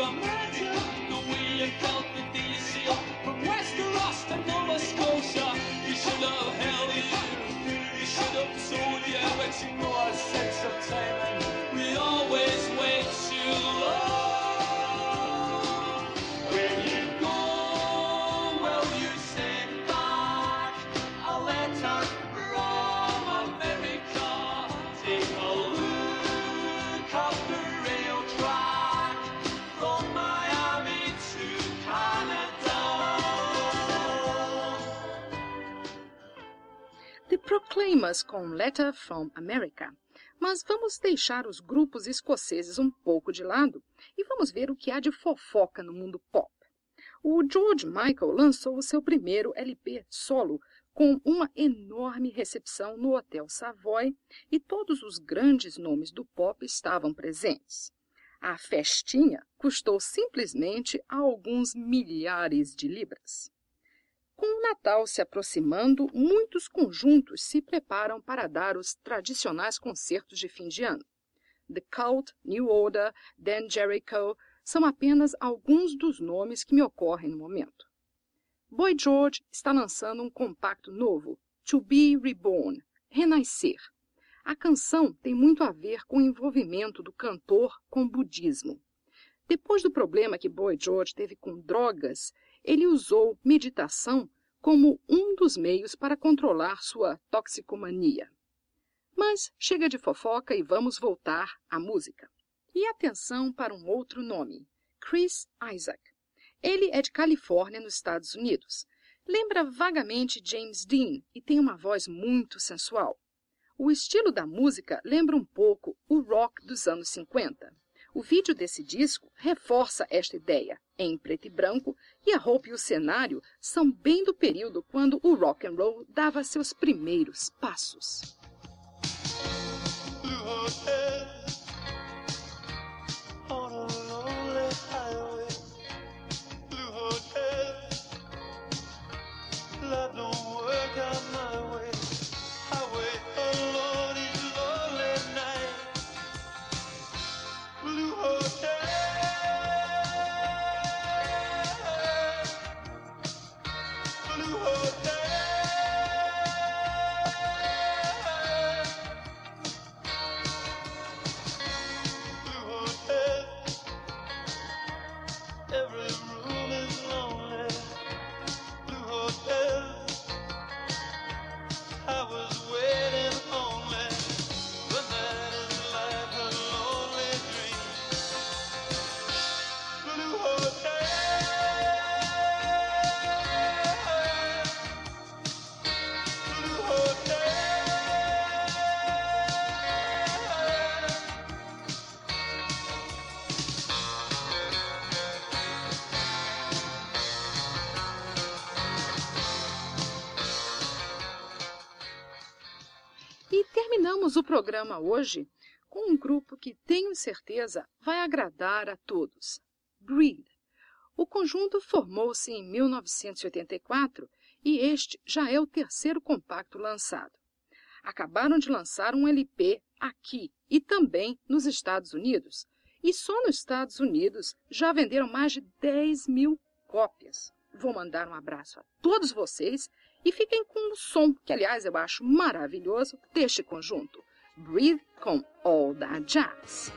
your mind. Famous com Letter from America. Mas vamos deixar os grupos escoceses um pouco de lado e vamos ver o que há de fofoca no mundo pop. O George Michael lançou o seu primeiro LP solo com uma enorme recepção no Hotel Savoy e todos os grandes nomes do pop estavam presentes. A festinha custou simplesmente alguns milhares de libras. Com o Natal se aproximando, muitos conjuntos se preparam para dar os tradicionais concertos de fim de ano. The Cult, New Order, Dan Jericho são apenas alguns dos nomes que me ocorrem no momento. Boy George está lançando um compacto novo, To Be Reborn, Renascer. A canção tem muito a ver com o envolvimento do cantor com o budismo. Depois do problema que Boy George teve com drogas, ele usou meditação como um dos meios para controlar sua toxicomania. Mas chega de fofoca e vamos voltar à música. E atenção para um outro nome, Chris Isaac. Ele é de Califórnia, nos Estados Unidos. Lembra vagamente James Dean e tem uma voz muito sensual. O estilo da música lembra um pouco o rock dos anos 50. O vídeo desse disco reforça esta ideia, em preto e branco, e a roupa e o cenário são bem do período quando o rock and roll dava seus primeiros passos. Terminamos o programa hoje com um grupo que tenho certeza vai agradar a todos. Breed. O conjunto formou-se em 1984 e este já é o terceiro compacto lançado. Acabaram de lançar um LP aqui e também nos Estados Unidos, e só nos Estados Unidos já venderam mais de 10 mil cópias. Vou mandar um abraço a todos vocês e fiquem com o som, que aliás eu acho maravilhoso, deste conjunto. Breathe com All That Jazz.